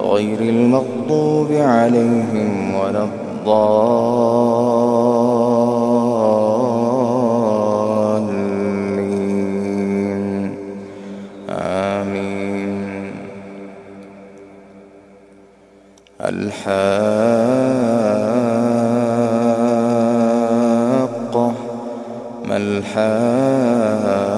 غير المغضوب عليهم ولا الضالين. آمين. الحاقة. ما الحاقة؟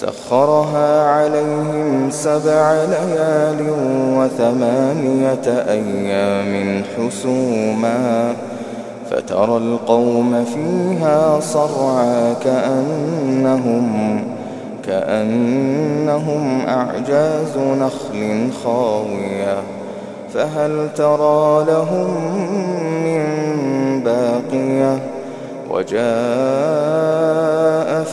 سخرها عليهم سبع ليال وثمانية أيام حسوما فترى القوم فيها صرعا كأنهم كأنهم أعجاز نخل خاوية فهل ترى لهم من باقية وجاء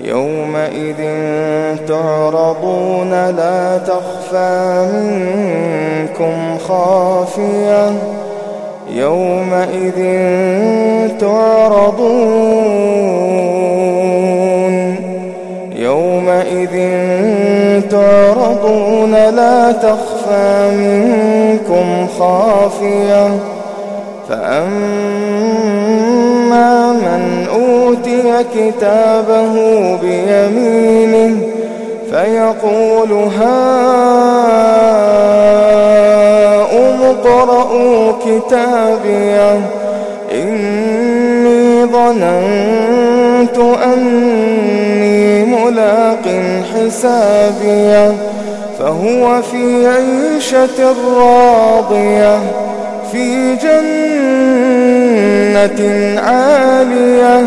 يومئذ تعرضون لا تخفى منكم خافية. يومئذ تعرضون. يومئذ تعرضون لا تخفى منكم خافية. فأما أوتي كتابه بيمينه فيقول هاؤم اقرءوا كتابيه إني ظننت أني ملاق حسابيه فهو في عيشة راضية في جنة عالية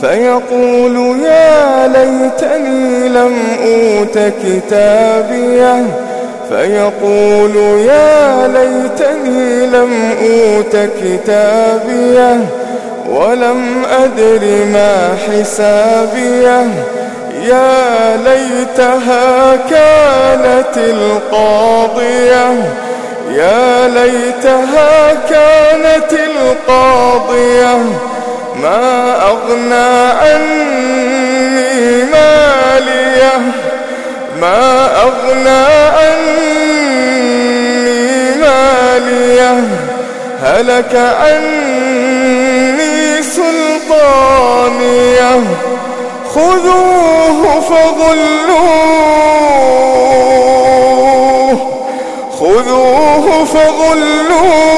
فيقول يا ليتني لم أوت كتابيه. فيقول يا ليتني لم أوت كتابيه ولم أدر ما حسابيه. يا ليتها كانت القاضية. يا ليتها كانت القاضية. ما أغنى عني مالية. ما أغنى عني مالية. هلك عني سلطانية. خذوه فغلوه. خذوه فغلوه.